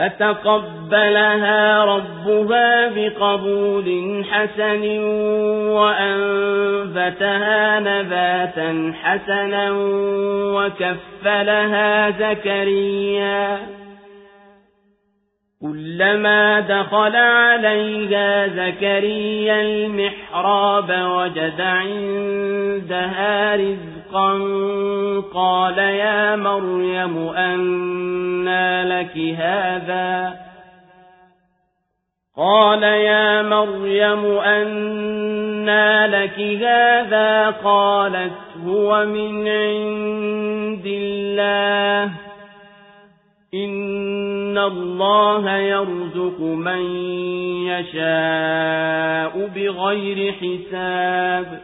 فتقبلها ربها بقبول حسن وأنفتها نباتا حسنا وكفلها زكريا. كلما دخل عليها زكريا المحراب وجد عندها رزقا قال يا مريم أنى لك هذا قال يا مريم أنى لك هذا قالت هو من عند الله إن الله يرزق من يشاء بغير حساب